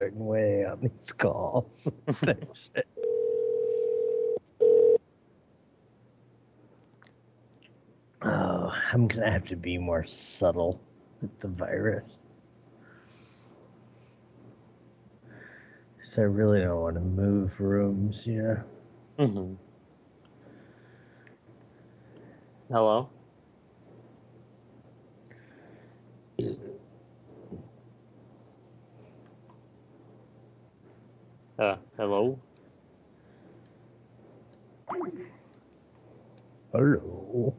certain way on these calls. Oh, I'm gonna have to be more subtle with the virus. So I really don't want to move rooms, you know. Mm-hmm. Hello? Uh, hello? Hello.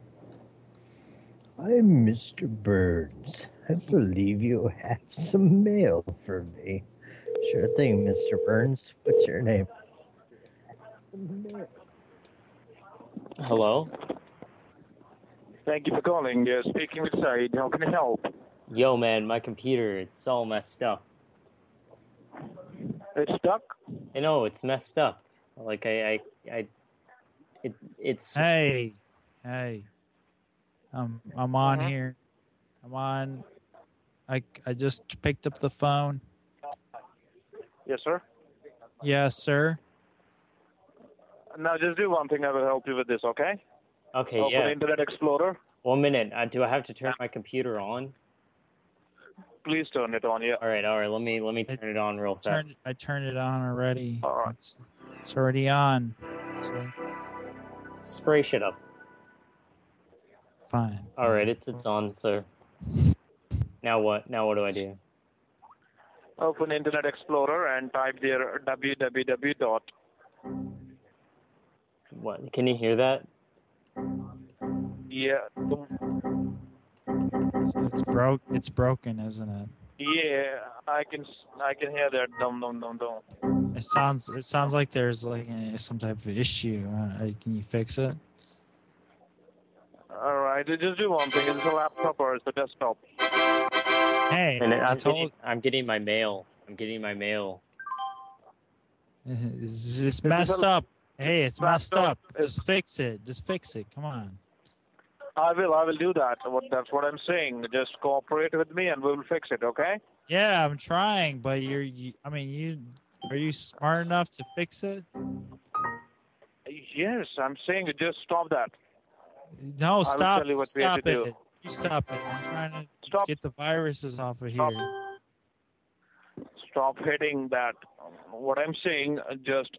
I'm Mr. Burns. I believe you have some mail for me. Sure thing, Mr. Burns. What's your name? Hello? Thank you for calling. You're speaking with Said. How can I help? Yo, man, my computer, it's all messed up. It's stuck? I know, it's messed up. Like, I, I, I it, it's... Hey, hey. Um, I'm on Mhm. here. I'm on. I I just picked up the phone. Yes, sir. Yes, sir. Now, just do one thing. I will help you with this, okay? Okay, Open yeah. Internet Explorer. One minute. Uh, do I have to turn my computer on? Please turn it on. Yeah. All right, all right. Let me let me turn it on real fast. Turned, I turned it on already. All right. It's, it's already on. So, Spray shit up. fine. All right, it's it's on, sir. Now what? Now what do I do? Open Internet Explorer and type there www. dot. What? Can you hear that? Yeah. It's, it's broke. It's broken, isn't it? Yeah. I can. I can hear that. Dum dum dum dum. It sounds. It sounds like there's like eh, some type of issue. Uh, can you fix it? All right. Just do one thing. Is it a laptop or is it a desktop? Hey, And I I'm told. getting, I'm getting my mail. I'm getting my mail. It's, it's a messed l- up. Hey, it's messed laptop. up. Just fix it. Just fix it. Come on. I will. I will do that. What? That's what I'm saying. Just cooperate with me and we will fix it. Okay? Yeah, I'm trying, but you're. You, I mean, you are you smart enough to fix it? Yes. I'm saying just stop that. No, will stop. tell you what we have stop to do. You stop it. I'm trying to Stop. get the viruses off of Stop. here. stop hitting that. What I'm saying, uh, just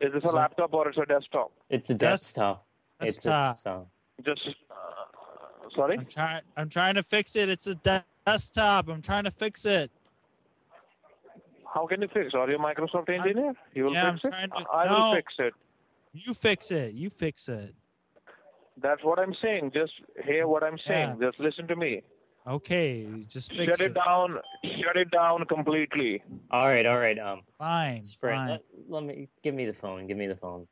is this a So- laptop or it's a desktop? It's a Des- desktop. It's a desktop. desktop. Just sorry. I'm trying. I'm trying to fix it. It's a de- desktop. I'm trying to fix it. How can you fix? It? Are you a Microsoft engineer? You will yeah, fix I'm it. trying to- I no. will fix it. You fix it. You fix it. That's what I'm saying. Just hear what I'm saying. Yeah. Just listen to me. Okay, just fix it. Shut it down. Shut it down completely. All right, all right. Um, Fine, Spray. fine. Let, let me give me the phone. Give me the phone.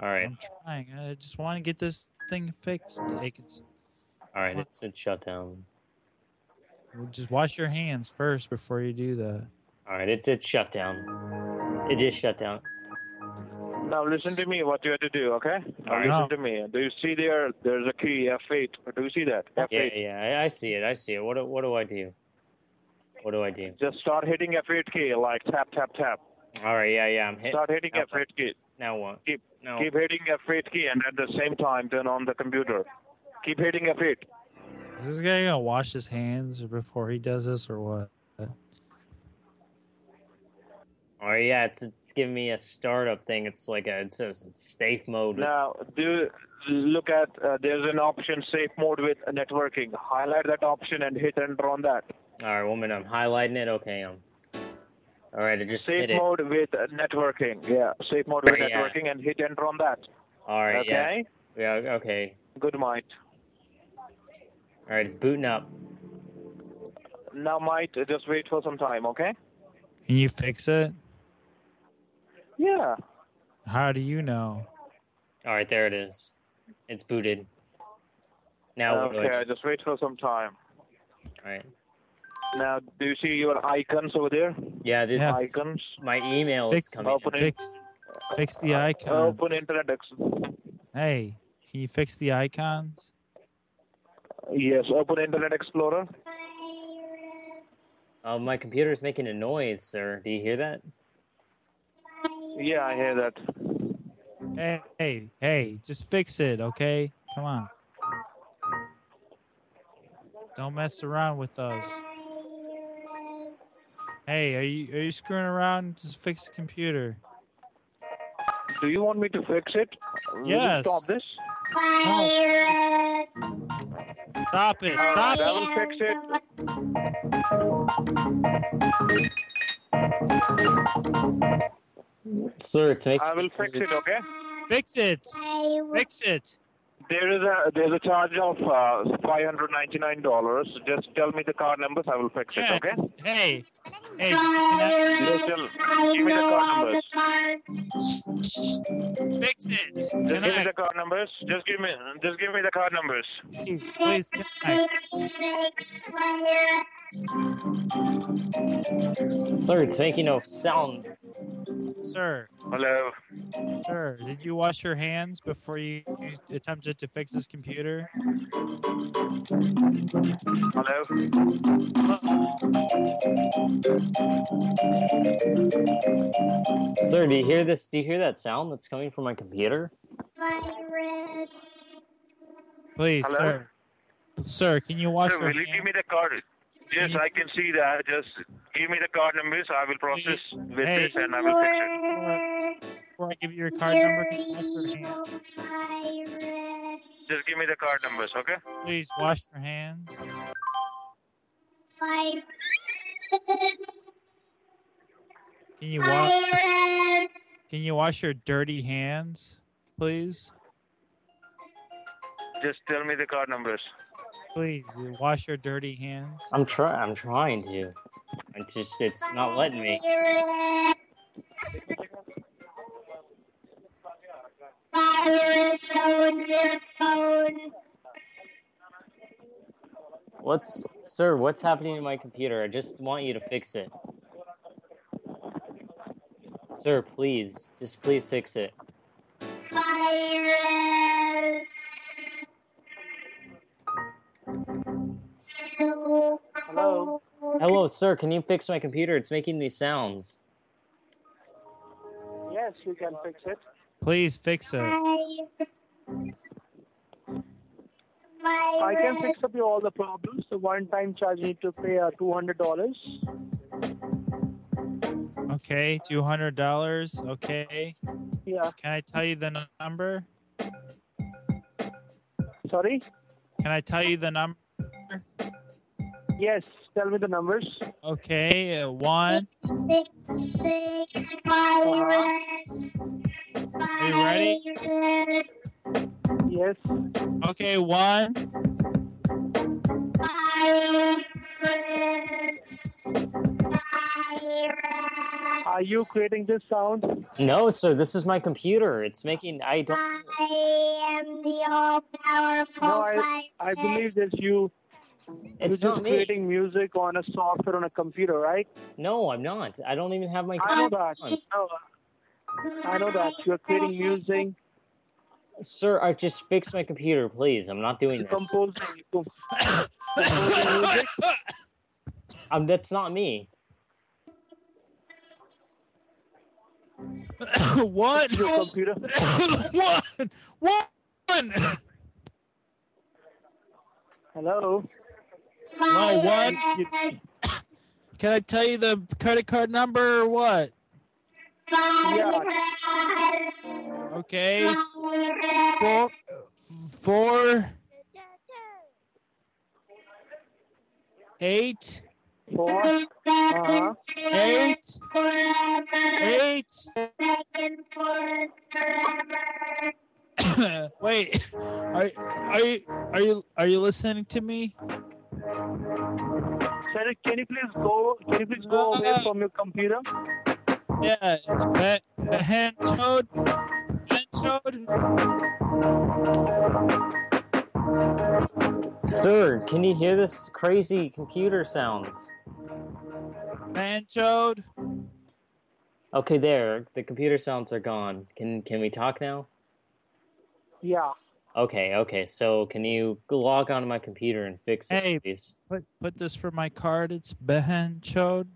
All right, I'm trying. I just want to get this thing fixed. Take it. All right. It's it's shut down. Just wash your hands first before you do that. All right, it's it's shut down. It is shut down. Now listen to me. What you have to do, okay? Now All right. listen to me. Do you see there? There's a key F8. Do you see that? Yeah, F8. yeah. I, I see it. I see it. What do, what do I do? What do I do? Just start hitting F8 key like tap tap tap. All right. Yeah, yeah. I'm hit. Start hitting Okay. F8 key. Now what? Keep No. keep hitting F8 key and at the same time turn on the computer. Keep hitting F8. Is this guy gonna wash his hands before he does this, or what? Oh Yeah. It's it's giving me a startup thing. It's like a it says safe mode. Now do look at uh, there's an option safe mode with networking. Highlight that option and hit enter on that. All right. One minute. I'm highlighting it. Okay. Um. All right. I just Safe hit it. mode with networking. Yeah, safe mode with yeah. networking and hit enter on that. All right. okay. Yeah. Yeah. Okay. Good might. All right. It's booting up. Now might uh, just wait for some time. Okay. Can you fix it? Yeah. How do you know? All right. There it is. It's booted. Now what do I okay. do? Just wait for some time. All right. Now, do you see your icons over there? Yeah. This Yeah. Icons. my email is Fix, coming. Open fix, fix the icons. Open Internet Ex- Hey, can you fix the icons? Yes, open Internet Explorer. Uh, my computer's making a noise, sir. Do you hear that? Yeah, I hear that. Hey, hey, hey, just fix it, okay? Come on. Don't mess around with us. Hey, are you are you screwing around? Just fix the computer. Do you want me to fix it? Will you Yes. Stop this. Stop it! Stop right, I it! will fix it. Sir, it's making I will fix weird- it. Okay. Fix it! Fix it! There is a there's a charge of uh, five hundred ninety nine dollars. Just tell me the card numbers. I will fix it. Okay. hey, hey, can I- Just tell, give me the card numbers. fix it! Just Can give me the card numbers. Just give me just give me the card numbers. please, please, can I- Sir, it's making no sound. Sir, Hello. sir, did you wash your hands before you, you attempted to fix this computer? Hello. Sir, do you hear this? Do you hear that sound that's coming from my computer? Virus. Please, Hello? sir. Sir, can you wash Sir, your will you give me the card? Yes, I can see that. I just give me the card numbers. I will process Please. with Hey. this and I will fix it. Before I give you your card number, can you wash your hands? Just give me the card numbers, okay? Please wash your hands. Can you wash? Can you wash your dirty hands, please? Just tell me the card numbers. Please wash your dirty hands. I'm try. I'm trying to. It's just. It's not letting me. What's, sir? What's happening to my computer? I just want you to fix it. Sir, please, just please fix it. Hello. Hello, sir. Can you fix my computer? It's making these sounds. Yes, you can fix it. Please fix it. I can fix up your all the problems. The one-time charge you need to pay uh, two hundred dollars. Okay, two hundred dollars. Okay. Yeah. Can I tell you the number? Sorry. Can I tell you the number? Yes. Tell me the numbers. Okay, uh, one. Are you ready? Yes. Okay, one. Are you creating this sound? No, sir. This is my computer. It's making. I don't. I am the all-powerful No, I, I believe that you It's you're not just me. creating music on a software on a computer, right? No, I'm not. I don't even have my. I know computer that. No, I know that you're creating music, Sir, I just fixed my computer, please. I'm not doing you're this. composing, composing music. Um, that's not me. what? Your computer. one. One. Hello. Hello, one. Can I tell you the credit card number or what? Yeah. Okay. Four. Four. Eight. Four. Uh-huh. Eight. Eight. Wait. Are, are you are you are you listening to me? Sir, can you please go? Can you please go away from your computer? Yeah, it's Ben Ben Toad. Ben Toad. Sir, can you hear this crazy computer sounds? Ben Toad. Okay, there. The computer sounds are gone. Can can we talk now? Yeah. Okay, okay. So can you log onto my computer and fix this, Hey. please? Put put this for my card. It's Behen Chode.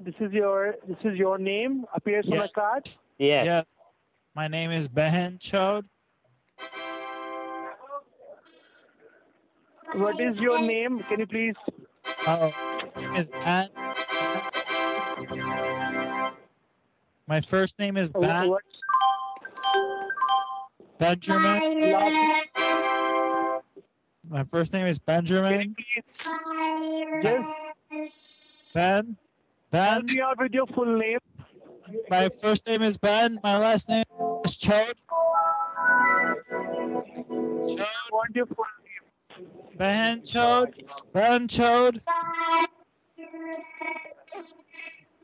This is your this is your name appears on Yes. a card. Yes. Yes. My name is Behen Chode. What is your name? Can you please? Uh, oh, this is Ben. My first name is Ben Benjamin. My first name is Benjamin. please just Ben. help Ben. me out with your full name? My first name is Ben. My last name is Chode. Chode. I your full name. Ben Chode. Ben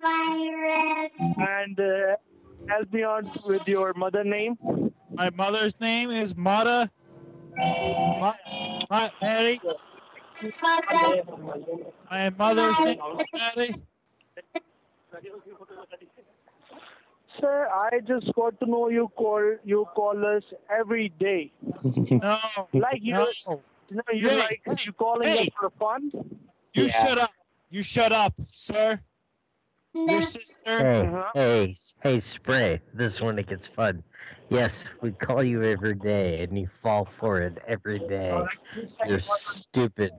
Chode. And uh, help me out with your mother name. My mother's name is Mata. Ma- Ma- Mary. My mother's name is Mary. Sir, I just got to know you call you call us every day. No. Like you, No. you know, you Hey, like hey, you calling hey. us for fun. You Yeah. shut up. You shut up, sir. Your sister. Hey, Uh-huh. hey, hey, Spray. This is when it gets fun. Yes, we call you every day, and you fall for it every day. You're stupid.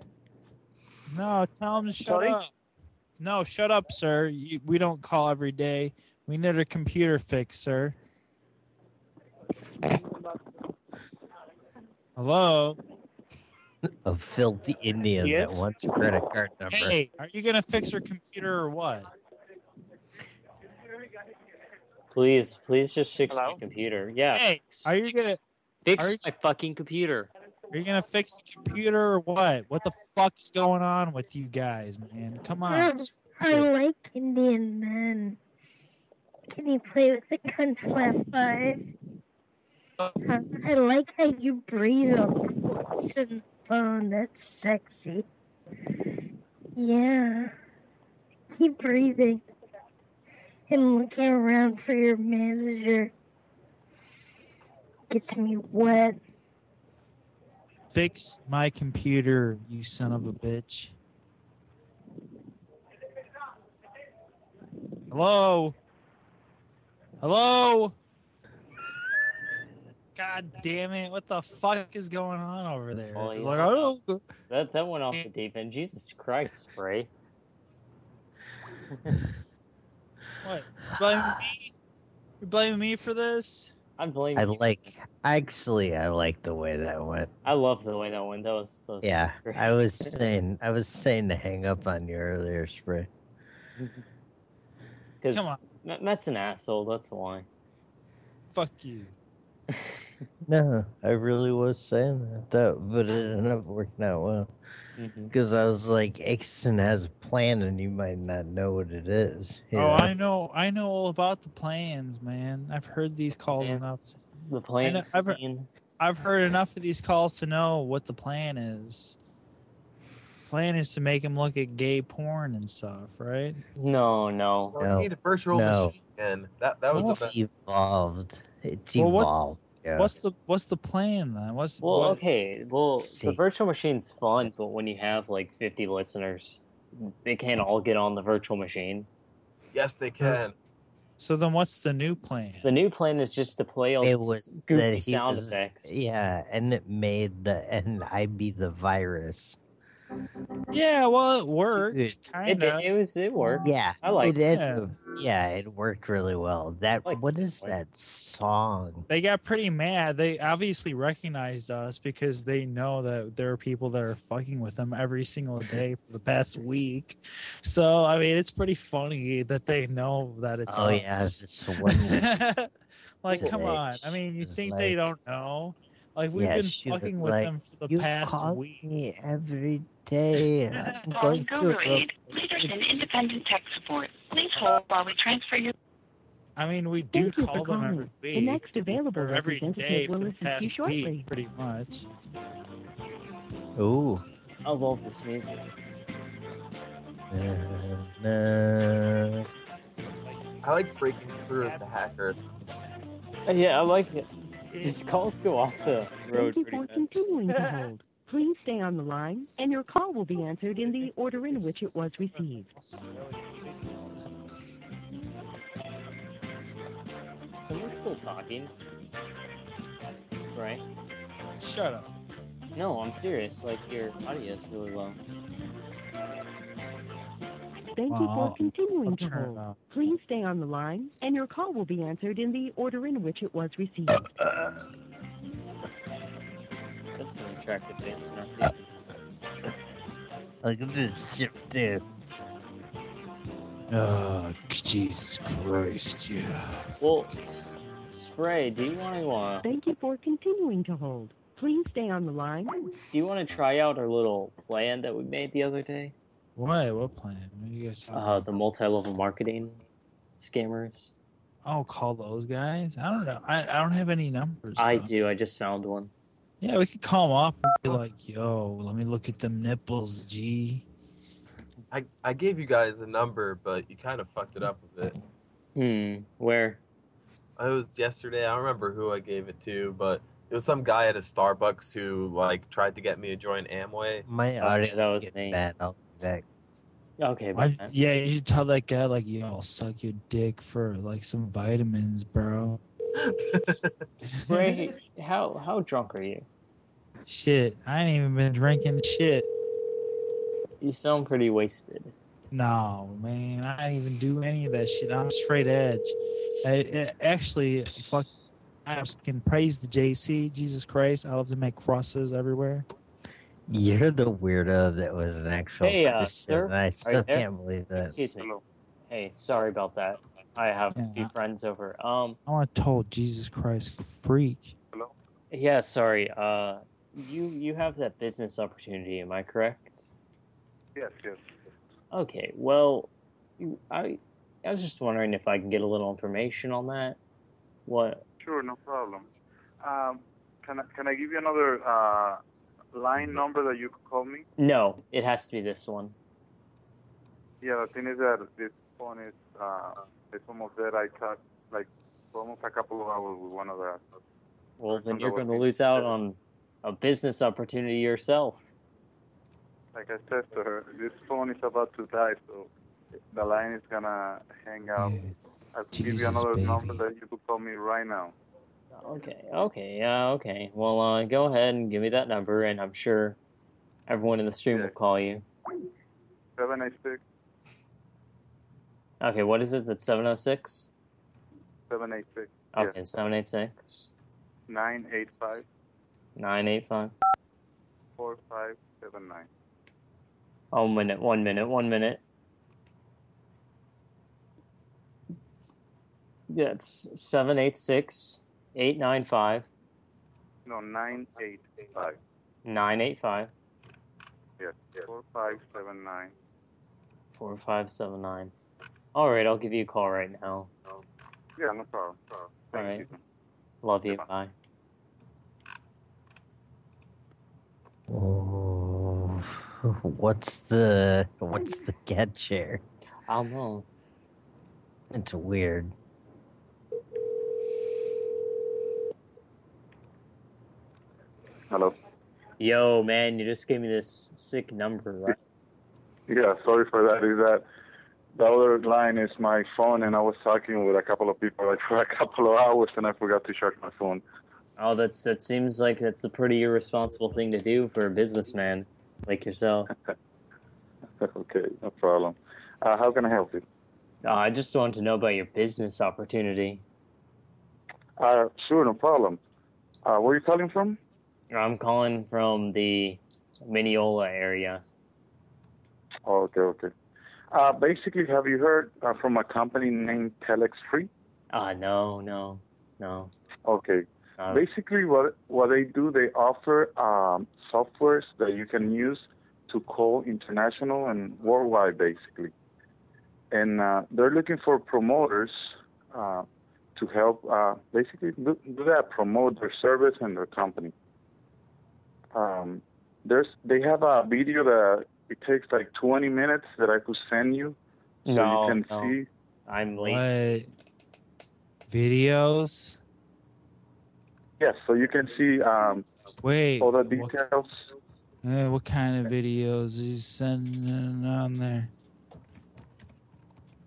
No, tell him to shut Sorry? up. No, shut up, sir. You, we don't call every day. We need a computer fix, sir. Hello. A filthy Indian Yes? that wants a credit card number. Hey, are you gonna fix your computer or what? Please, please just fix Hello? my computer. Yeah. Hey, are you fix- gonna fix you- my fucking computer? are you gonna fix the computer or what? What the fuck is going on with you guys, man? Come on. I like Indian men. Can you play with the Cunt Slap 5? Uh, I like how you breathe on the phone. That's sexy. Yeah. Keep breathing. And looking around for your manager. Gets me wet. Fix my computer, you son of a bitch. Hello? Hello? God damn it. What the fuck is going on over there? Oh, yeah. like, I don't That that went off the deep end. Jesus Christ, Spray. what? You blaming me? You blaming me for this? I blame I you. I like. Actually, I like the way that went. I love the way that went. That was, that was Yeah, great. I was saying. I was saying to hang up on you earlier, Spray. Because Come on. Matt's an asshole. That's why. Fuck you. No, I really was saying that. That, but it ended up working out well. Mhm. Because I was like, Ixon has a plan, and you might not know what it is. Oh, know? I know. I know all about the plans, man. I've heard these calls Man, enough. The plan. I've- I've heard enough of these calls to know what the plan is. Plan is to make him look at gay porn and stuff, right? No, no. Well, No. you need a virtual No. machine again. That that was It's the best. evolved. It's Well, what's- evolved. Yeah. What's the what's the plan then? What's Well, what- okay. Well, See. the virtual machine's fun, but when you have like 50 listeners, they can't all get on the virtual machine. Yes, they can. So then, what's the new plan? The new plan is just to play all It these was goofy sound was- effects. Yeah, and it made the and I be the virus. Yeah, well, it worked, It- kind It, did- of. it was it worked. Yeah, I like it. ended Yeah. yeah, it worked really well. That Like- what is like- that song? They got pretty mad. They obviously recognized us because they know that there are people that are fucking with them every single day for the past week. So I mean, it's pretty funny that they know that it's oh us. yeah, this like, come on. I mean, you she's think they don't know? Like we've Yeah, been she was fucking with like, them for the you past call week. me every day. and I'm going Calling to. Guru Aid, leaders in independent tech support. Please hold while we transfer your. I mean, we do Thank call for them every week. The next available or every representative will for the listen to you past shortly. week, pretty much. Ooh. I love this music. Na, na. I like breaking through as the hacker. Yeah, I like it. These calls go off the road Thank you for continuing to hold. Please stay on the line, and your call will be answered in the order in which it was received. Someone's still talking. Spray. Shut up. No, I'm serious. Like your audio is really low. Thank you for I'll- continuing I'll to hold. Please stay on the line, and your call will be answered in the order in which it was received. That's an attractive answer, not the Look at this ship, dude. Oh, Jesus Christ, yeah. Well, S- Spray, do you want to uh, Thank you for continuing to hold. Please stay on the line. do you want to try out our little plan that we made the other day? What? What plan? What are you guys Uh, the multi-level marketing scammers. Oh, call those guys? I don't know. I, I don't have any numbers. I though. do. I just found one. Yeah, we could call them up and be like, yo, let me look at them nipples, G. I, I gave you guys a number, but you kind of fucked it up a bit. Hmm. Where? It was yesterday. I don't remember who I gave it to, but it was some guy at a Starbucks who like tried to get me to join Amway. My Oh, audio yeah, that was is me. bad. I'll be back. Okay. Why- but- yeah, you should tell that guy, like, yo, I'll suck your dick for like some vitamins, bro. Spray, how how drunk are you? Shit, I ain't even been drinking shit. You sound pretty wasted. No, man, I didn't even do any of that shit. I'm straight edge. I, I- actually, fuck, I can praise the JC. Jesus Christ, I love to make crosses everywhere. You're the weirdo that was an actual Hey, uh, sir, I still can't believe that. Excuse me. Hey, sorry about that. I have a few Yeah. friends over. Um, I want to told Jesus Christ, freak. Hello. Yeah, sorry. Uh, you you have that business opportunity. Am I correct? Yes, yes. Okay. Well, you- I I was just wondering if I can get a little information on that. What? Sure, no problem. Um, can I, can I give you another uh, line number that you could call me? No, it has to be this one. Yeah, the thing is that this phone is uh, it's almost dead. I talked like almost a couple of hours with one of the. Well, then you're going to lose out on a business opportunity yourself. Like I said to her, this phone is about to die, so the line is gonna hang out. Yeah, I could give you another baby. number that you could call me right now. Okay, okay, yeah, okay. Well, uh, go ahead and give me that number, and I'm sure everyone in the stream Yeah. will call you. Seven eight six Okay, what is it? That's 706? seven eight six Okay, 786 nine eight five 985. four five seven nine. Oh, one minute, one minute, one minute. Yeah, it's 786 895 No, nine eight five. 985 Yes, four five seven nine. 4579. All right, I'll give you a call right now. Yeah, no problem. problem. All right. you. Love you. Bye. Oh, what's the what's the catch here? I don't know. It's weird. Hello. Yo, man, you just gave me this sick number, right? Yeah, sorry for that. Is that the other line is my phone, and I was talking with a couple of people like for a couple of hours, and I forgot to charge my phone. Oh, that's that seems like that's a pretty irresponsible thing to do for a businessman like yourself. okay, no problem. Uh, how can I help you? Uh, I just wanted to know about your business opportunity. Uh, sure, no problem. Uh, where are you calling from? I'm calling from the Mineola area. Oh, okay, okay. Uh, basically, have you heard uh, from a company named Telex Free? Ah, no, no, no. Okay. Uh, Basically, what what they do, they offer um, softwares that you can use to call international and worldwide, basically. And uh, they're looking for promoters uh, to help, uh, basically do, do that, promote their service and their company. Um, there's they have a video that it takes like 20 minutes that I could send you, so no, you can no. see. I'm lazy. What? Videos? Yes, so you can see um, Wait, all the what, details. uh, what kind of videos is sending on there?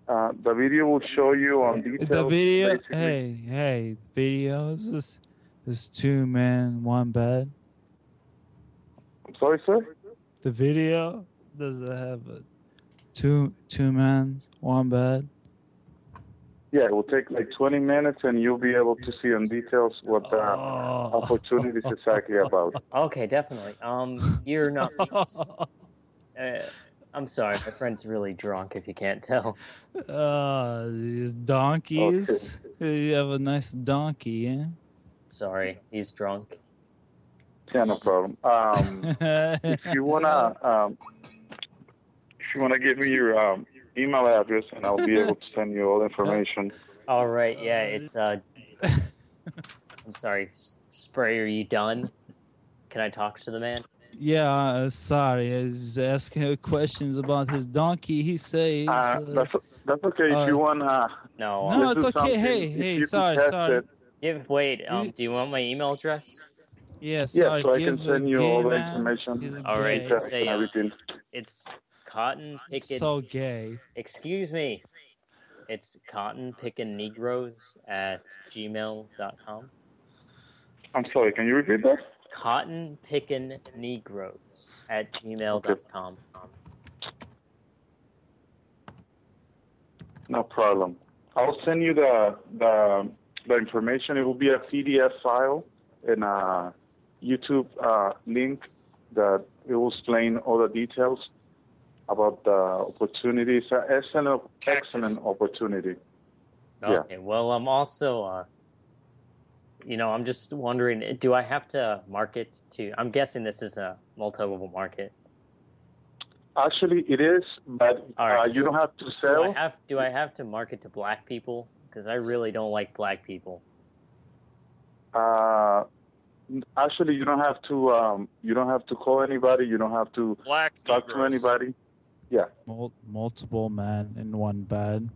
Uh, the video will show you on details. The video, basically. hey, hey, videos. This, this two men, one bed. I'm sorry, sir. The video does it have a two two men, one bed? Yeah, it will take like 20 minutes, and you'll be able to see in details what the Oh. opportunity is exactly about. Okay, definitely. Um, you're not. Uh, I'm sorry, my friend's really drunk. If you can't tell. Uh, these donkeys. You have a nice donkey, yeah. Sorry, he's drunk. Yeah, no problem. Um, if you wanna, um, if you wanna give me your um, email address, and I'll be able to send you all the information. All right, yeah, it's uh. I'm sorry, Spray. Are you done? Can I talk to the man? Yeah, uh, sorry. I was asking questions about his donkey. He says. Uh, Uh, that's that's okay. uh, if you wanna, No. No, uh, it's okay. Hey, hey, sorry, test sorry. it, Give wait. Um, do you want my email address? Yeah, yeah, sorry. so I can send you all the information. All right, gay. It's a, uh, everything. It's cotton picking. So gay. Excuse me. It's cotton picking negroes at gmail.com. I'm sorry. Can you repeat that? Cotton picking negroes at gmail.com. No problem. I'll send you the the the information. It will be a PDF file and a YouTube uh, link that it will explain all the details about the opportunity. It's an excellent, excellent opportunity. Yeah. Okay. Well, I'm also, uh, you know, I'm just wondering, do I have to market to? I'm guessing this is a multi-level market. Actually, it is, but right. uh, you don't have to Do I sell. have do I have to market to black people? Because I really don't like black people. Uh, actually, you don't have to. Um, you don't have to call anybody. You don't have to Black talk to anybody. Yeah. Mul- multiple men in one bed.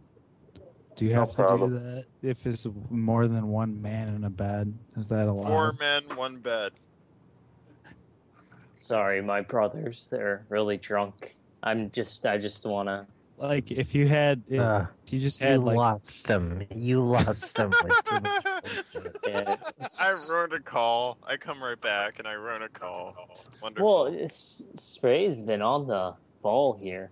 Do you No have to problem. do that if it's more than one man in a bed? Is that allowed? Four men, one bed. Sorry, my brothers, they're really drunk. I'm just, I just wanna. Like if you had, if Uh, you just you had like lost them. You lost them. with too much bullshit. Yeah, I wrote a call. I come right back and I wrote a call. Wonderful. well, it's Spray's been on the ball here.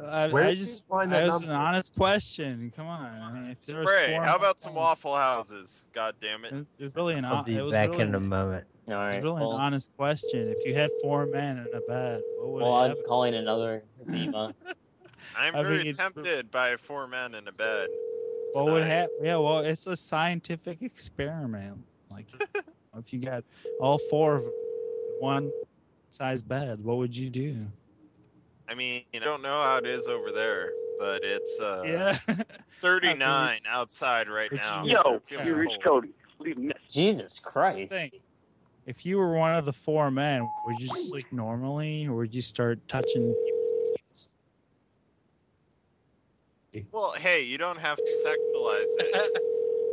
I, Where I did you just find that that was an honest question. Come on, I mean, if there Spray, four how about some Waffle Houses? God damn It it. was, it was really an. I'll be it was back really, in a moment. All it right. was really well, an honest question. If you had four men in a bed, what would well, I'm calling another Zima. I'm I very mean, tempted by four men in a bed. What would happen? Yeah, well, it's a scientific experiment. Like, if you got all four of one size bed, what would you do? I mean, I don't know how it is over there, but it's uh, yeah. 39 outside right But now. you- Yo, you reached cold. Cody. Leave a message. Jesus Christ! If you were one of the four men, would you just sleep normally, or would you start touching? Well, hey, you don't have to sexualize it.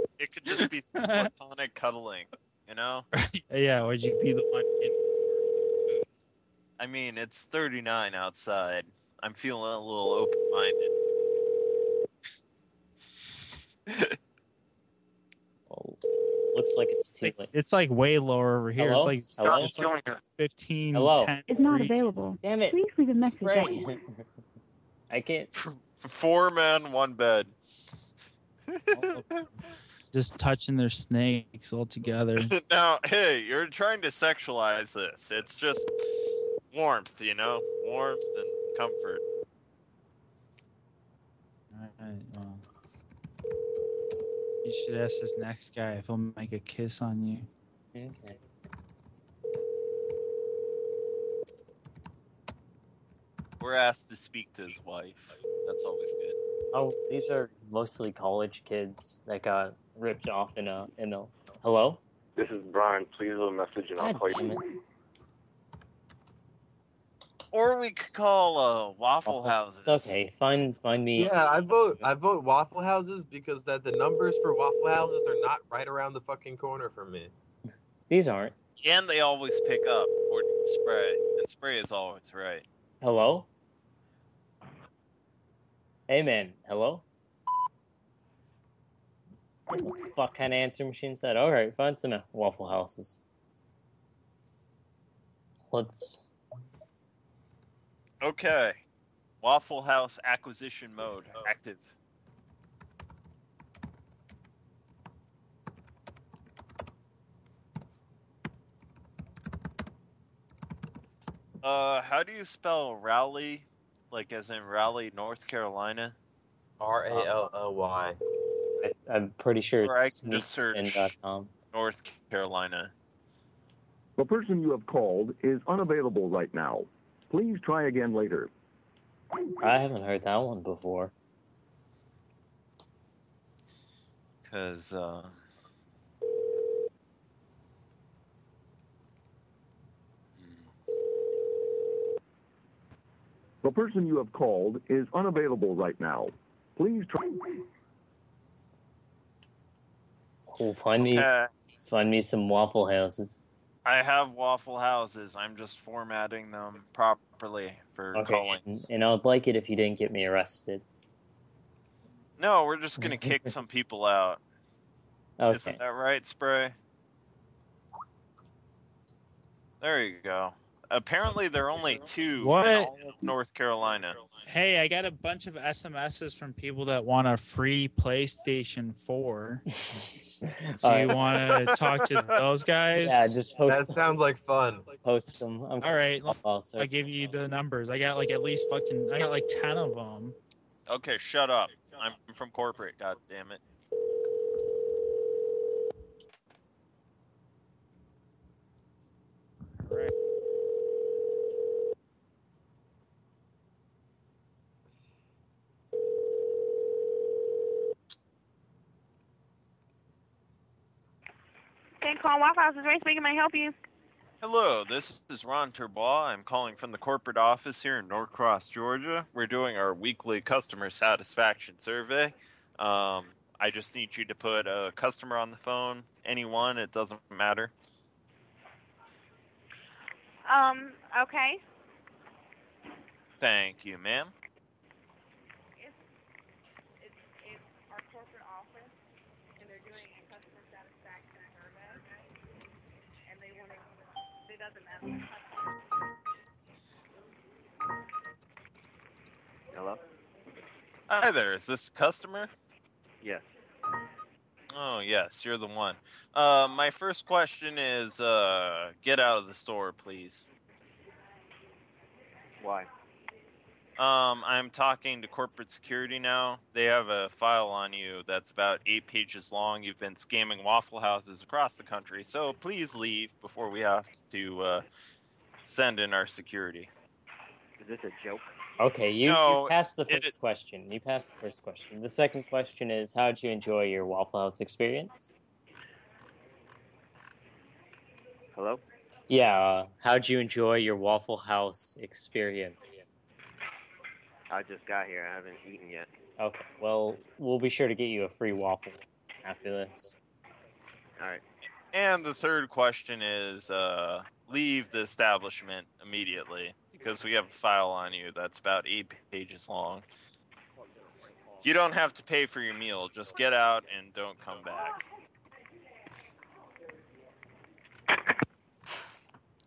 it could just be platonic cuddling, you know? yeah, would you be the one? In- I mean, it's 39 outside. I'm feeling a little open minded. Well, looks like it's too late. it's like way lower over here. Hello? It's like Hello? it's like 15, Hello? 10 Is not degrees. available. Damn it! Please leave a message Spray. I can't. Four men, one bed. Just touching their snakes all together. now, hey, you're trying to sexualize this. It's just warmth, you know? Warmth and comfort. Alright, well. You should ask this next guy if he'll make a kiss on you. Okay. We're asked to speak to his wife. That's always good. Oh, these are mostly college kids that got ripped off in a in a. Hello? This is Brian. Please leave a message and I'll call you. it! Or we could call uh, Waffle Waffle- Houses. It's okay. Find find me. Yeah, I vote. I vote Waffle Houses because that the numbers for Waffle Houses are not right around the fucking corner for me. These aren't. And they always pick up, according to Spray. And Spray is always right. Hello. Hey man. Hello. What the fuck kind of answer machine's that? All right, find some Waffle Houses. Let's. Okay. Waffle House acquisition mode active. Uh, how do you spell Raleigh? Like as in Raleigh, North Carolina? R A L O Y. I'm pretty sure Or I it's can just search meatspin.com. North Carolina. The person you have called is unavailable right now. Please try again later. I haven't heard that one before. Cause uh, The person you have called is unavailable right now. Please try. Cool. Find me. Okay. Find me some Waffle Houses. I have Waffle Houses. I'm just formatting them properly for Okay, calling. and, and I'd like it if you didn't get me arrested. No, we're just gonna kick some people out. Okay. Isn't that right, Spray? There you go. Apparently, there are only two What? in all of North Carolina. Hey, I got a bunch of SMSs from people that want a free PlayStation 4. Do you want to talk to those guys? Yeah, just post. That sounds like fun. Post them. I'm All right, Also, I give you the numbers. I got like at least fucking. I got like ten of them. Okay, shut up. I'm from corporate. God damn it. Right. Thank call Waffle House is Ray speaking. May I help you? Hello, this is Ron Turbois. I'm calling from the corporate office here in Norcross, Georgia. We're doing our weekly customer satisfaction survey. Um, I just need you to put a customer on the phone, anyone, it doesn't matter. Um, okay. Thank you, ma'am. It's, it's, it's our corporate office, and they're doing a customer satisfaction survey, and they want to, it doesn't matter. Hello? Hi there, is this a customer? Yes. Oh, yes, you're the one. Uh, my first question is uh, get out of the store, please. Why? Um, I'm talking to corporate security now. They have a file on you that's about eight pages long. You've been scamming Waffle Houses across the country, so please leave before we have to uh, send in our security. Is this a joke? Okay, you, No, you passed the it first question. You passed the first question. The second question is, how did you enjoy your Waffle House experience? Hello? Yeah, uh, how'd you enjoy your Waffle House experience? I just got here. I haven't eaten yet. Okay, well, we'll be sure to get you a free waffle after this. All right. And the third question is uh, leave the establishment immediately because we have a file on you that's about eight pages long. You don't have to pay for your meal. Just get out and don't come back.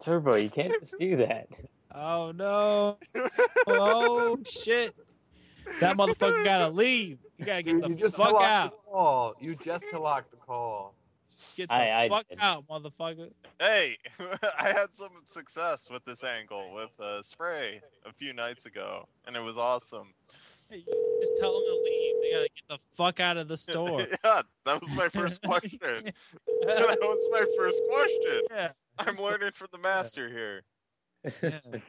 Turbo, you can't just do that. Oh no! oh shit! That motherfucker gotta leave. You gotta get Dude, the you just fuck out. the call. You just locked the call. Get the I- I fuck did. out, motherfucker. Hey, I had some success with this angle with uh, spray a few nights ago, and it was awesome. Hey, just tell them to leave. They gotta get the fuck out of the store. yeah, that was my first question. that was my first question. Yeah. I'm learning from the master here. Yeah, you,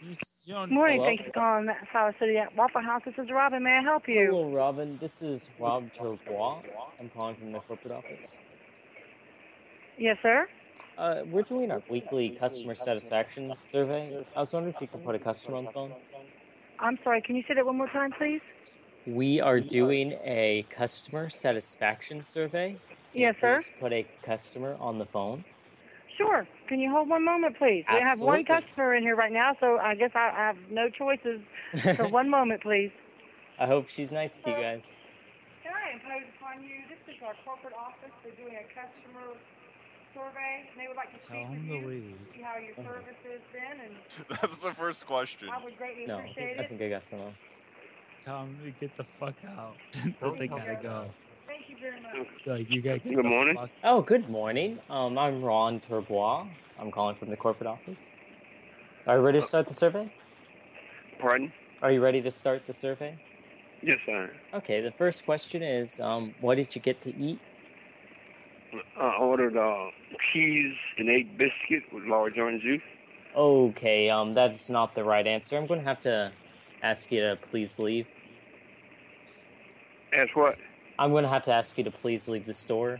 you don't, Morning. Hello? Thank you for calling Flower City at Waffle House. This is Robin. May I help you? Hello, Robin. This is Rob Turbois. I'm calling from the corporate office. Yes, sir. Uh, we're doing our weekly customer satisfaction survey. I was wondering if you could put a customer on the phone. I'm sorry, can you say that one more time, please? We are doing a customer satisfaction survey. Can Yes, sir. Please put a customer on the phone. Sure. Can you hold one moment, please? We have one customer in here right now, so I guess I, I have no choices. So one moment, please. I hope she's nice to you guys. Can I impose upon you? This is our corporate office. They're doing a customer survey, and they would like to speak Tell with you, to leave. see how your service has been, and That's the first question. I would greatly No, appreciate I it. think I got someone. Tell them to get the fuck out. that they gotta go. Like you gotta Good morning. fuck Oh, good morning. Um, I'm Ron Turbois. I'm calling from the corporate office. Are you ready to start the survey? Pardon? Are you ready to start the survey? Yes, sir. Okay, the first question is, um, what did you get to eat? I ordered uh, cheese and egg biscuit with large orange juice. Okay, um, that's not the right answer. I'm going to have to ask you to please leave. Ask what? I'm going to have to ask you to please leave the store.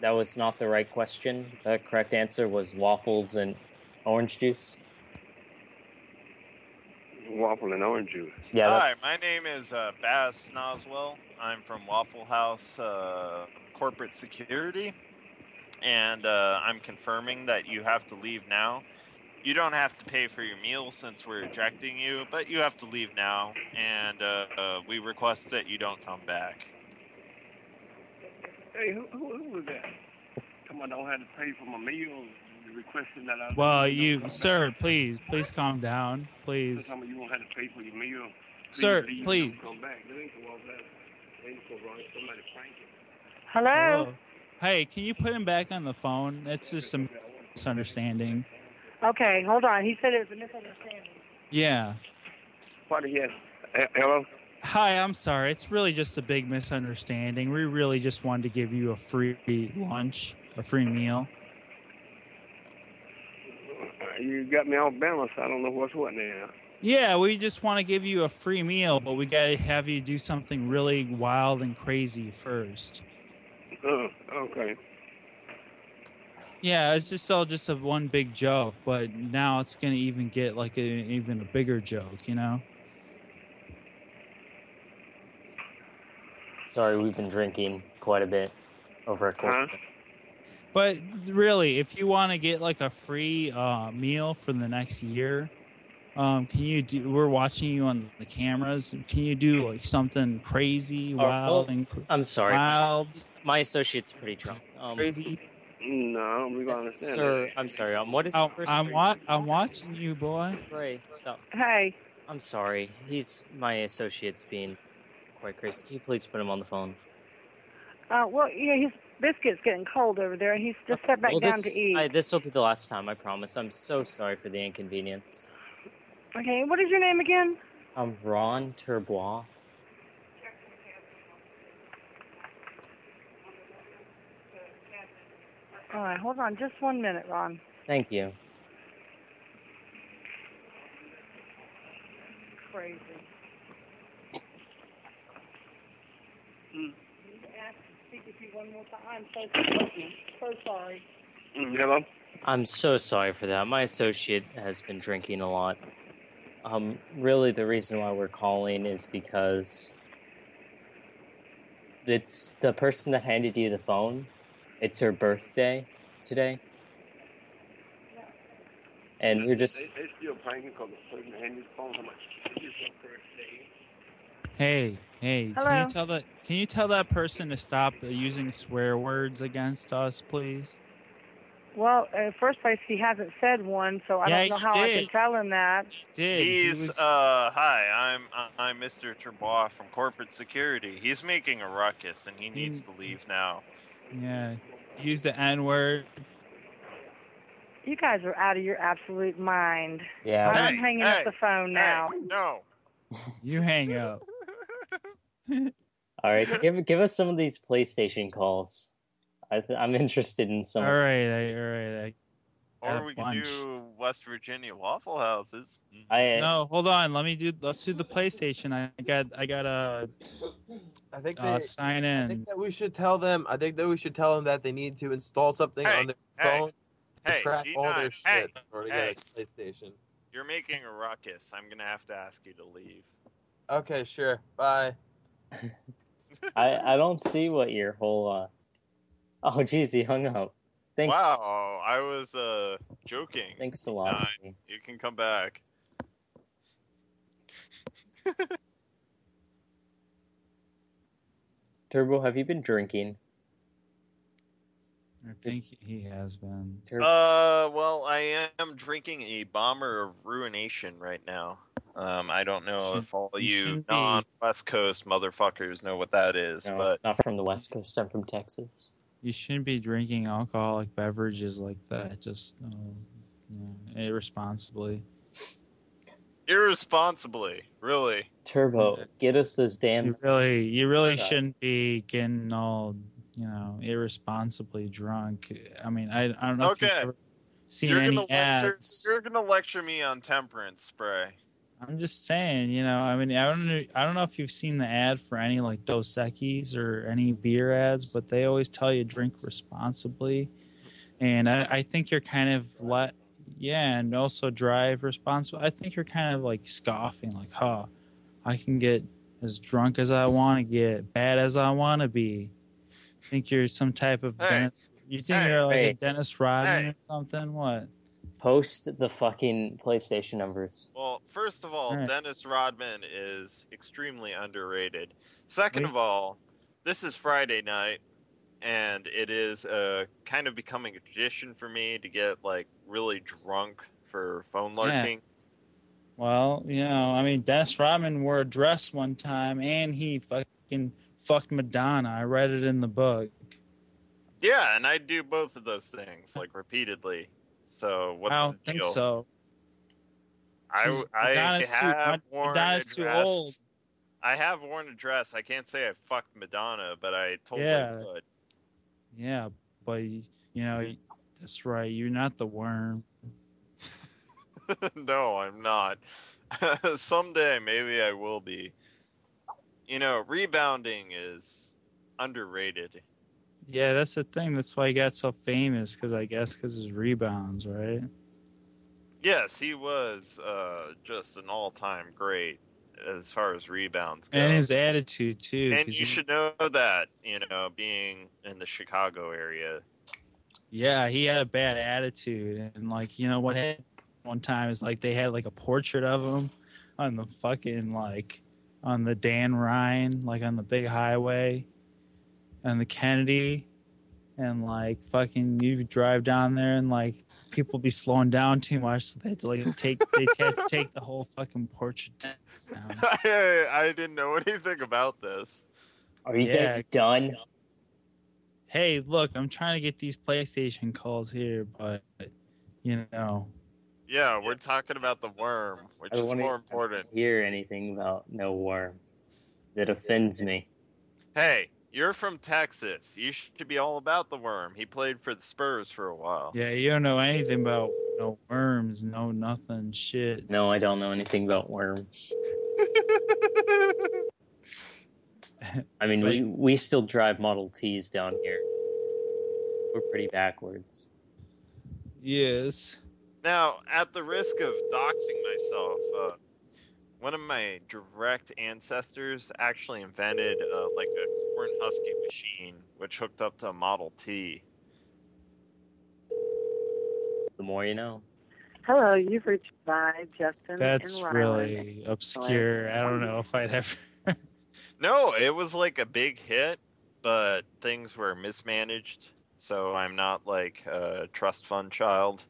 That was not the right question. The correct answer was waffles and orange juice. Waffle and orange juice. Yeah, Hi, that's my name is uh, Baz Noswell. I'm from Waffle House uh, Corporate Security, and uh, I'm confirming that you have to leave now. You don't have to pay for your meal since we're ejecting you, but you have to leave now, and uh, uh, we request that you don't come back. Hey, who, who, who was that? Come on, don't have to pay for my meal. You Requesting that I. Well, you you, don't come sir, back. please, please calm down, please. Tell me you won't have to pay for your meal. Please Sir, leave please. Don't come back. That ain't so well that. Ain't so wrong. Somebody pranking. Hello? Hello. Hey, can you put him back on the phone? It's just a misunderstanding. Okay, hold on. He said it was a misunderstanding. Yeah. What yes? Hello. Hi, I'm sorry. It's really just a big misunderstanding. We really just wanted to give you a free lunch, a free meal. You got me off balance. I don't know what's what now. Yeah, we just want to give you a free meal, but we got to have you do something really wild and crazy first. Uh, okay. Yeah, it's just all just a one big joke, but now it's gonna even get like a even a bigger joke, you know? sorry. We've been drinking quite a bit over a course. Huh? But really, if you want to get like a free uh, meal for the next year, um, can you do? We're watching you on the cameras. Can you do like something crazy, Oh, wild, oh, and cr- I'm sorry. wild, My associate's pretty drunk. Um, crazy? No, we gonna understand. Sir, I'm sorry. Um, what is I'm, first I'm, wa- I'm watching you, boy. Spray, stop. Hey. I'm sorry. He's my associate's being quite crazy. Can you please put him on the phone? Uh, well, yeah, his biscuit's getting cold over there, and he's just sat back well, down this to eat. This will be the last time. I promise. I'm so sorry for the inconvenience. Okay, what is your name again? I'm Ron Turbois. All right, hold on just one minute, Ron. Thank you. Crazy. Hmm. Ask speak with you one more time. So sorry. So sorry. Mm, hello. I'm so sorry for that. My associate has been drinking a lot. Um, really, the reason why we're calling is because it's the person that handed you the phone. It's her birthday today, and we're just They, they still pranking because the person handed his phone. How much? It's your birthday. Hey, hey, can you tell that? Can you tell that person to stop uh, using swear words against us, please? Well, in first place, he hasn't said one, so I Yeah, don't know he how I can tell him that. Did he He's was- uh hi, I'm I'm Mr. Turbois from corporate security. He's making a ruckus and he needs to leave now. Yeah, use the N word. You guys are out of your absolute mind. Yeah. I'm Hey, hanging hey, up the phone now. No. You hang up. all right. Give give us some of these PlayStation calls. I th- I'm interested in some. All right, I, all right. I got Or a we can do West Virginia Waffle Houses. I No, hold on. Let me do. Let's do the PlayStation. I got. I got a I think uh, they, sign I in. think that we should tell them. I think that we should tell them that they need to install something Hey, on their hey, phone to hey, track all their D9, shit hey, in order to get a PlayStation. You're making a ruckus. I'm gonna have to ask you to leave. Okay, sure. Bye. I I don't see what your whole. uh Oh, geez, he hung up. Thanks. Wow, I was uh joking. Thanks a lot. Nine. You can come back. Turbo, have you been drinking? I think he has been. Uh, well, I am drinking a bomber of ruination right now. Um, I don't know Should- if all you you shouldn't be- non-West Coast motherfuckers know what that is, No, but not from the West Coast. I'm from Texas. You shouldn't be drinking alcoholic beverages like that. Just uh, no, irresponsibly. irresponsibly, really. Turbo, get us this damn. You really, you really Sorry. shouldn't be getting all, you know, irresponsibly drunk. I mean, I, I don't know if Okay. you've ever seen You're any gonna lecture. ads. You're gonna lecture me on temperance spray. I'm just saying, you know, I mean, I don't know, I don't know if you've seen the ad for any like Dos Equis or any beer ads, but they always tell you drink responsibly, and I, I think you're kind of let, yeah, and also drive responsibly. I think you're kind of like scoffing, like, huh, I can get as drunk as I want to get, bad as I want to be. I think you're some type of Hey. Dennis. You think you're like a. Dennis Rodman or something? What? Post the fucking PlayStation numbers. Well, first of all, Alright. Dennis Rodman is extremely underrated. Second Wait. of all, this is Friday night, and it is uh, kind of becoming a tradition for me to get like really drunk for phone larking. Well, you know, I mean, Dennis Rodman wore a dress one time, and he fucking fucked Madonna. I read it in the book. Yeah, and I do both of those things like repeatedly. So what's I don't the think deal? so. I I Madonna's too- have Mad- worn Madonna's a too dress. old. I have worn a dress. I can't say I fucked Madonna, but I totally Yeah. would. Yeah, but you know, that's right. You're not the worm. no, I'm not. Someday maybe I will be. You know, rebounding is underrated. Yeah, that's the thing. That's why he got so famous. Because I guess because his rebounds, right? Yes, he was uh, just an all-time great as far as rebounds go. And his attitude too. And you he- should know that, you know, being in the Chicago area. Yeah, he had a bad attitude, and like you know what happened one time is like they had like a portrait of him on the fucking like on the Dan Ryan, like on the big highway, and the Kennedy, and like fucking you drive down there and like people be slowing down too much, so they had to like take they had to take the whole fucking portrait down. I, I didn't know anything about this. Are you Yeah. guys done? Hey, look, I'm trying to get these PlayStation calls here, but you know. Yeah, we're talking about the worm, which I is more important. hear anything about no worm. That offends me. Hey, you're from Texas. You should be all about the worm. He played for the Spurs for a while. Yeah, you don't know anything about no worms, no nothing, shit. No, I don't know anything about worms. I mean, we, we still drive Model Ts down here. We're pretty backwards. Yes. Now, at the risk of doxing myself, uh, one of my direct ancestors actually invented uh, like a corn husking machine, which hooked up to a Model T. The more you know. Hello, you've reached by Justin That's and really obscure. I don't know if I'd ever. No, it was like a big hit, but things were mismanaged. So I'm not like a trust fund child.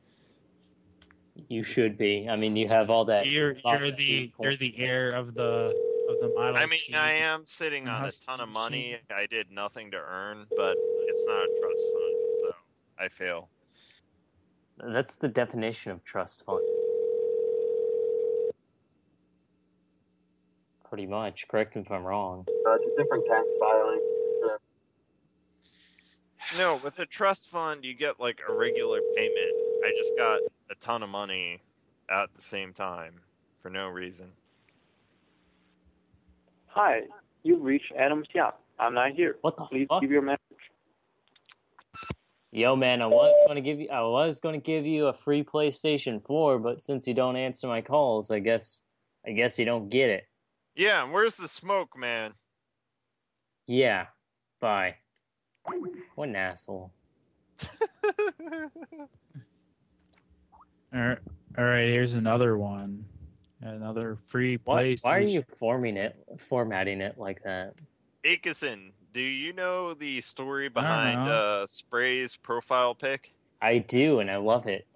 You should be. I mean, you have all that. You're you're the you're the heir of the of the model. I mean, T. I am sitting on a ton of machine. money. I did nothing to earn, but it's not a trust fund, so I fail. That's the definition of trust fund. Pretty much. Correct me if I'm wrong. Uh, it's a different tax filing. Sure. No, with a trust fund, you get like a regular payment. I just got a a ton of money at the same time for no reason. Hi, you've reached Adam Siak. I'm not here. What the Please fuck? give your message. Yo, man, I was gonna give you, I was gonna give you a free PlayStation 4, but since you don't answer my calls, I guess, I guess you don't get it. Yeah, and where's the smoke, man? Yeah, bye. What an asshole. All right, all right. Here's another one. Another free Why, place. why are you forming it, formatting it like that? Akison, do you know the story behind uh, Spray's profile pic? I do, and I love it.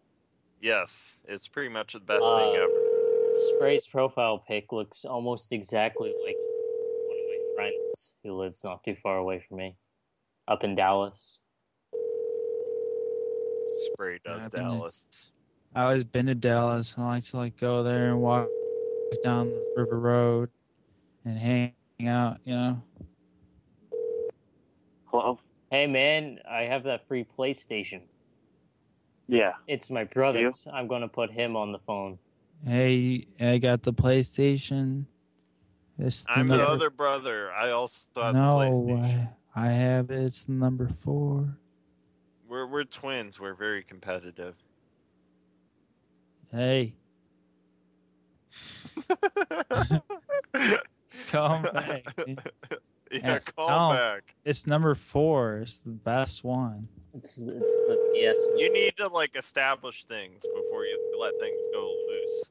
Yes, it's pretty much the best Uh, thing ever. Spray's profile pic looks almost exactly like one of my friends who lives not too far away from me, up in Dallas. Spray does Dallas. I always been to Dallas. I like to like go there and walk down the river road and hang out. You know. Hello. Hey man, I have that free PlayStation. Yeah. It's my brother's. I'm gonna put him on the phone. Hey, I got the PlayStation. It's the I'm the other brother. I also have No, the PlayStation. I, I have it. It's number four. We're we're twins. We're very competitive. Hey. Come back. Yeah, And call tell 'em back. It's number four. It's the best one. It's it's the PS. You need to like establish things before you let things go loose.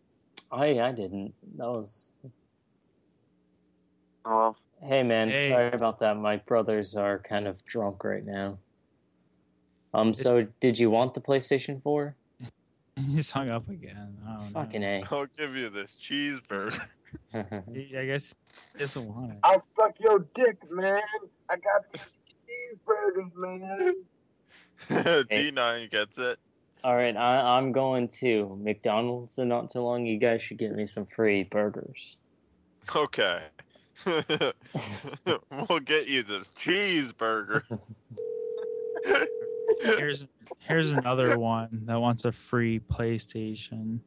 I I didn't. That was. Hello. Hey man, Hey. sorry about that. My brothers are kind of drunk right now. Um. So, did you want the PlayStation Four? He's hung up again. Oh, no. Fucking a. I'll give you this cheeseburger. He- I guess he doesn't want it. I'll suck your dick, man. I got these cheeseburgers, man. D9 gets it. All right, I, I'm going to McDonald's in not too long. You guys should get me some free burgers. Okay. we'll get you this cheeseburger. Here's here's another one that wants a free PlayStation.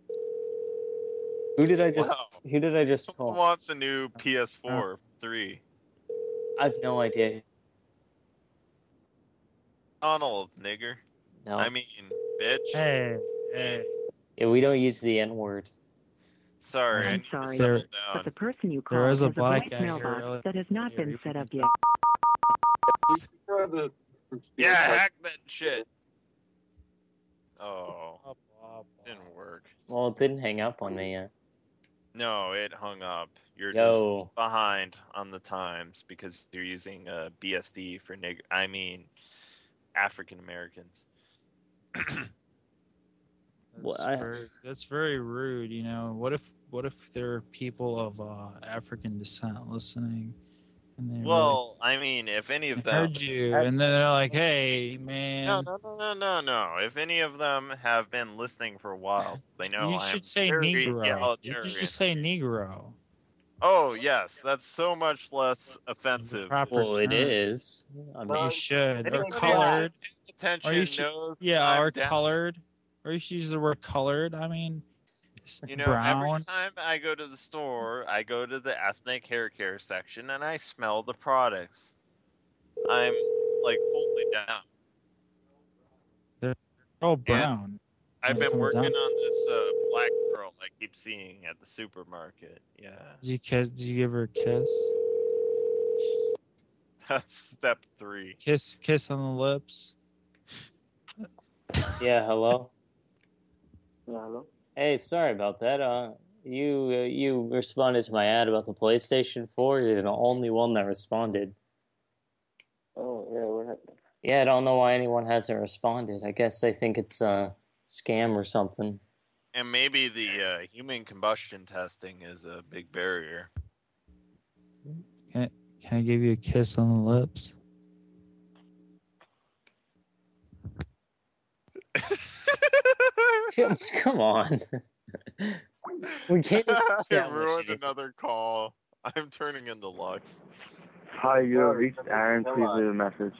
Who did I just? Wow. Who did I just Someone call? wants a new PS4 3. I have no idea. Donald's nigger. No. I mean, bitch. Hey, hey. Yeah, we don't use the N word. Sorry, I I'm sorry, settle but the person you There called is a has black a guy voicemail box that has not been set up yet. Yeah, hack that shit. Oh, didn't work. Well, it didn't hang up on me yet. No, it hung up. You're Yo. just behind on the times because you're using uh, BSD for nigger. I mean, African Americans. Well, That's, I- very, that's very rude. You know, what if what if there are people of uh, African descent listening, and they Well, I mean, if any of really them heard you, and then they're like, "Hey, man, No, no, no, no, no, no. If any of them have been listening for a while, they know you I'm should say very Negro. You should just say Negro." Oh yes, that's so much less offensive. proper Well, term. is. I mean, you should. Or Anybody colored. who's paying Or you should, knows yeah, I'm or down. colored. Or you should use the word colored. I mean, s- You know, brown. every time I go to the store, I go to the ethnic hair care section and I smell the products. I'm like fully down. Oh, brown. I've been working down- on this uh, black girl I keep seeing at the supermarket. Yeah, Did you kiss? Did you give her a kiss? that's step three. Kiss, kiss on the lips. yeah. Hello. Yeah, hello. Hey, sorry about that. Uh, you uh, you responded to my ad about the PlayStation 4. You're the only one that responded. Oh, yeah, what happened? Yeah, I don't know why anyone hasn't responded. I guess they think it's a scam or something. And maybe the uh, human combustion testing is a big barrier. Can, can I give you a kiss on the lips? Come, come on. we can't I ruined it. another call. I'm turning into Lux. Hi, you have reached Aaron. Please leave a message.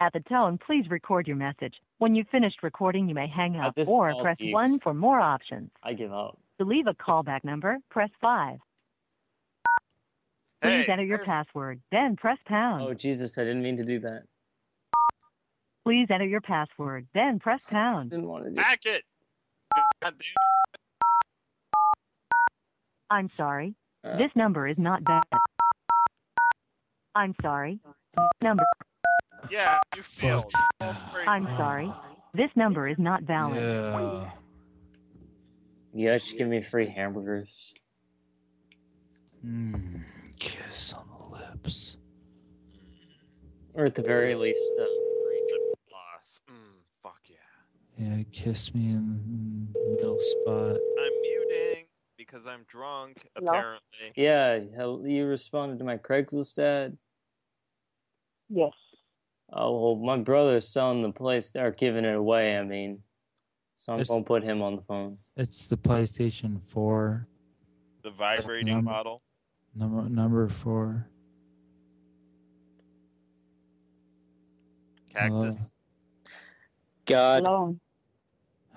At the tone, please record your message. When you've finished recording, you may hang up this or all press you. 1 for more options. I give up. To leave a callback number, press 5. Please Hey, enter your password, then press pound. Oh Jesus, I didn't mean to do that. Please enter your password, then press pound. Didn't want to do Hack it. I'm sorry. Uh. This number is not valid. I'm sorry. Number. Yeah, you failed. False. I'm sorry. This number is not valid. Yeah. You guys should give me free hamburgers. Mm, kiss on the lips. Or at the very least, uh, free. Boss. Mm, fuck yeah. Yeah, kiss me in the middle spot. I'm muting because I'm drunk, Hello? apparently. Yeah, you responded to my Craigslist ad. Yes. Oh well, my brother's selling the place. They're giving it away. I mean, so I'm This- gonna put him on the phone. It's the PlayStation 4 The vibrating Number- model. number number 4. Cactus. Hello. God, Hello.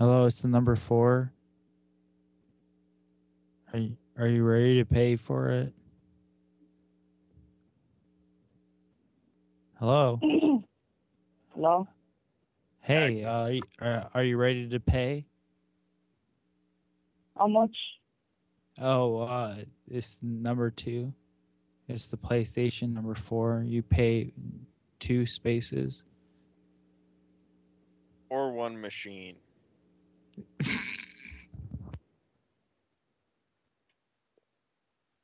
Hello, it's the number 4. Are you, are you ready to pay for it? Hello. Hello. Hey, uh, are, you, are, are you ready to pay? How much? Oh, uh, it's number two. It's the PlayStation number four. You pay two spaces. Or one machine.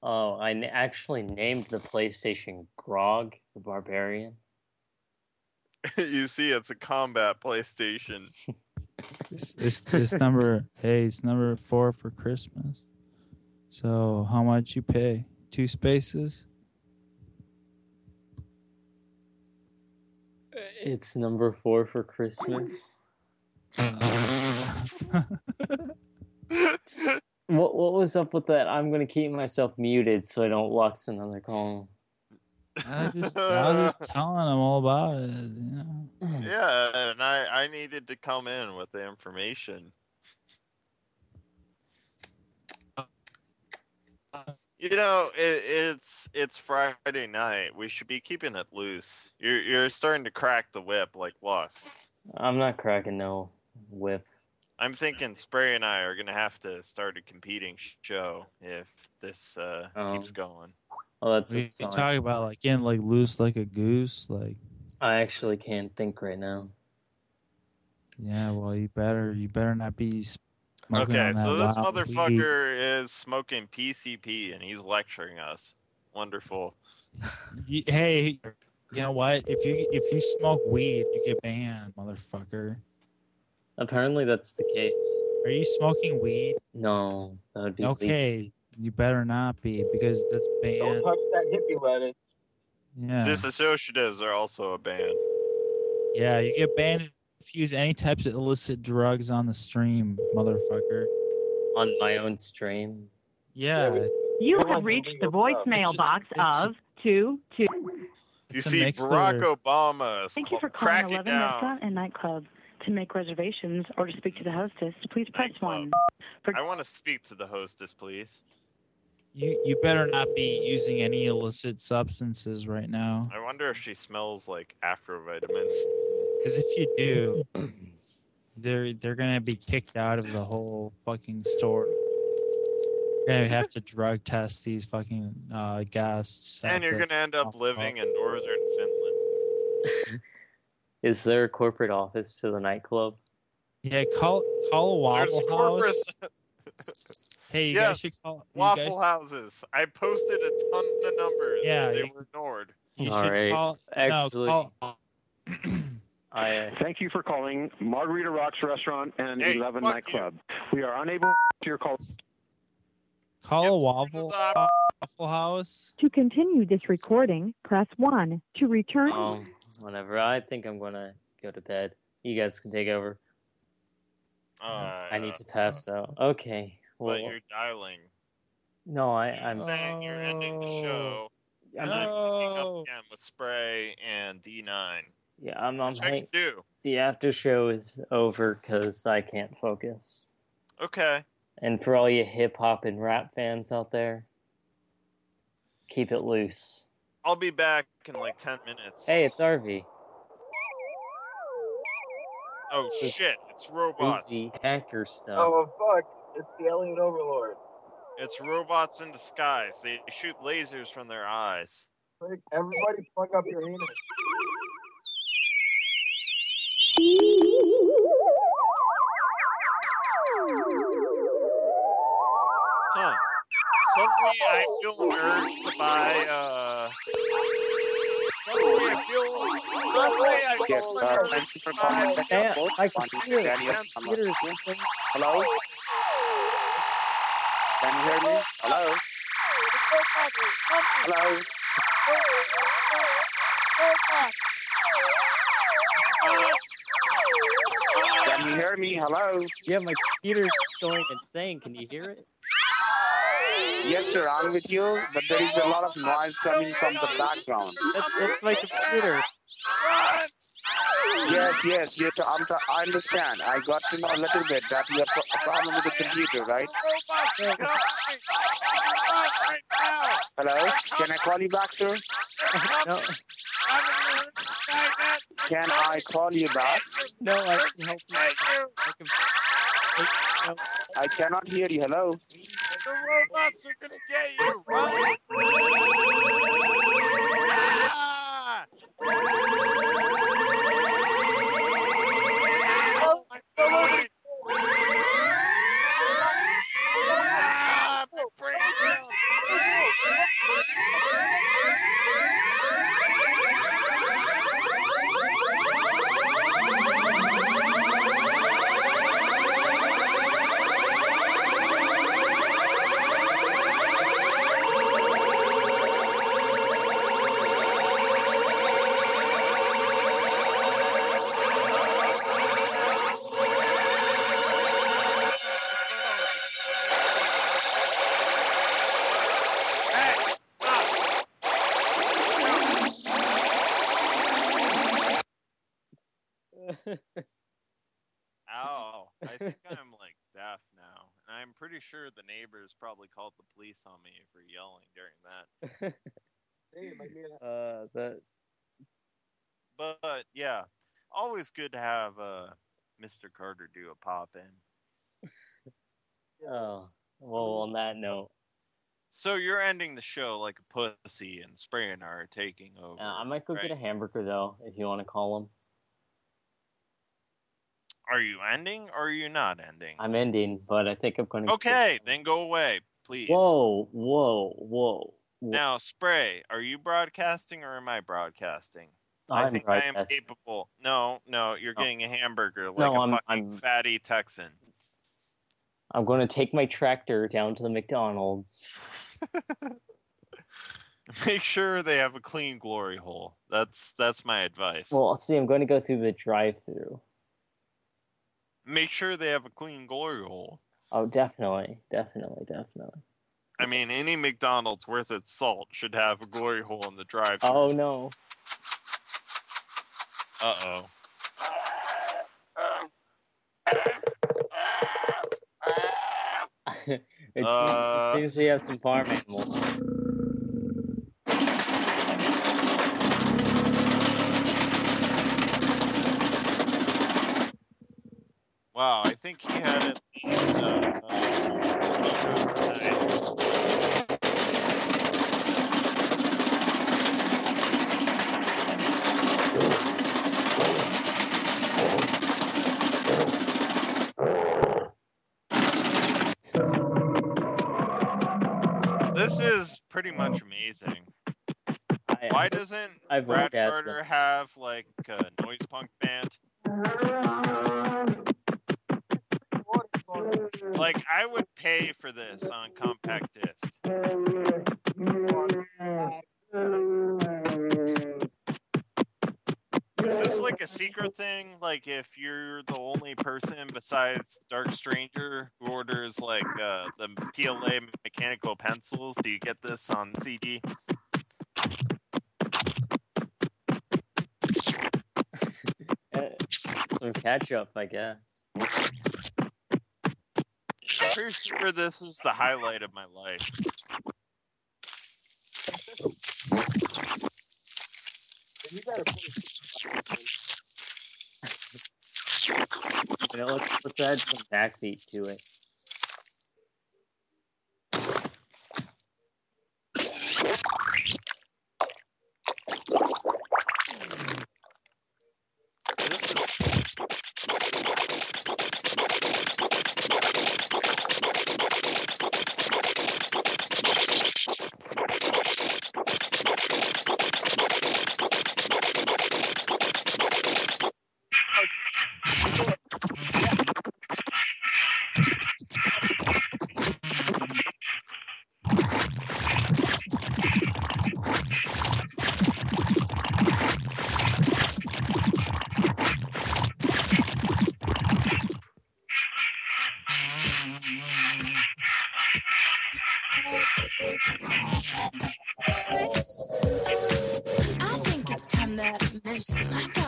oh, I n- actually named the PlayStation Grog the Barbarian. you see, it's a combat PlayStation. It's, it's this number. Hey, it's number four for Christmas. So how much you pay? Two spaces. It's number four for Christmas. Uh, What what was up with that? I'm gonna keep myself muted so I don't lux another call. I just, I was just telling them all about it. You know? yeah, and I, I needed to come in with the information. You know, it, it's it's Friday night. We should be keeping it loose. You're you're starting to crack the whip like Lux. I'm not cracking no whip. I'm thinking Spray and I are gonna have to start a competing show if this uh, keeps Um, going. Oh, that's We, that's we talk about like getting like loose like a goose. Like I actually can't think right now. yeah, well you better you better not be smoking Okay, on that so this wild weed. motherfucker is smoking PCP and he's lecturing us. Wonderful. Hey, you know what? If you if you smoke weed, you get banned, motherfucker. Apparently, that's the case. Are you smoking weed? No, that would be illegal. Okay, you better not be because that's banned. Don't banned. touch that hippie lettuce. Yeah, Disassociatives are also a ban. yeah, you get banned if you use any types of illicit drugs on the stream, motherfucker. on my own stream. Yeah, You have reached the voicemail box it's- of two two. You see, mix of- Barack Obama is Thank you for calling cracking 11 down. Restaurant and Nightclub. To make reservations or to speak to the hostess, please press 1. For I want to speak to the hostess, please. you you better not be using any illicit substances right now. I wonder if she smells like afro vitamins. Because if you do, they're they're gonna be kicked out of the whole fucking store. You're gonna have to drug test these fucking uh, guests. And you're going to end up living in northern Finland. Is there a corporate office to the nightclub? Yeah, call call a There's Waffle corporate- House. Hey, you yes, guys should call Waffle guys- Houses. I posted a ton of numbers, Yeah, but they you- were ignored. You All should right. call. Actually, no, call, I uh, Thank you for calling Margarita Rocks Restaurant and Hey, 11 fuck Nightclub. We are unable to your call. call a Waffle Waffle House. To continue this recording, press one. To return. um, whatever. I think I'm gonna go to bed. You guys can take over. Uh, I need to pass out. Okay. But Well, you're dialing. no, I, So you're I'm. saying you're ending the show. I'm And I'm picking up again with Spray and D9. Yeah, I'm. I'm Which hang- do. the after show is over because I can't focus. Okay. And for all you hip hop and rap fans out there, keep it loose. I'll be back in like ten minutes. Hey, it's RV. Oh shit! It's robots. Crazy hacker stuff. Oh fuck! It's the alien overlord. It's robots in disguise. They shoot lasers from their eyes. Everybody, plug up your anus. Huh. Suddenly I feel an urge to buy uh Suddenly I feel suddenly I Yes, feel uh, thank you for calling buy the Damn, airport. my One computer, Daniel my Thomas. computer's listening. Hello? Can you hear me? Hello? Hello? Can you hear me? Hello? Yeah, my computer's going insane. Can you hear it? Yes, sir, I'm with you, but there is a lot of noise coming from the background. It's, that's my computer. Yes, yes, yes, I understand. I got to know a little bit that you have a problem with the computer, right? Hello? Can I call you back, sir? No, Can I call you back? no, I can help you. I can, I, no, I cannot hear you. Hello? The robots are gonna get you, right? Ah! Ow, my probably called the police on me for yelling during that. Hey, it might uh, that But yeah, always good to have uh, Mr. Carter do a pop in. Oh, well, on that note, So you're ending the show like a pussy, and Spray and I are taking over. uh, I might go get a hamburger though, if you want to call them. Are you ending or are you not ending? I'm ending, but I think I'm going to. Okay, then go away, please. Whoa, whoa, whoa. whoa. Now, Spray, are you broadcasting or am I broadcasting? I I'm think I am capable. No, no, you're No. getting a hamburger like No, a I'm- fucking I'm- fatty Texan. I'm going to take my tractor down to the McDonald's. Make sure they have a clean glory hole. That's that's my advice. Well, see, I'm going to go through the drive-through. Make sure they have a clean glory hole. Oh, definitely, definitely, definitely. I mean, any McDonald's worth its salt should have a glory hole in the drive. Oh no. Uh oh. it, seems, Uh. it seems we have some farm animals. Wow, I think he had at least uh, uh. This is pretty much amazing. Why doesn't I've Brad Carter have like a noise punk for this on compact disc. Is this like a secret thing? Like if you're the only person besides Dark Stranger who orders like uh, the PLA mechanical pencils, do you get this on CD? some catch up, I guess. I'm pretty sure this is the highlight of my life. Let's let's add some backbeat to it. That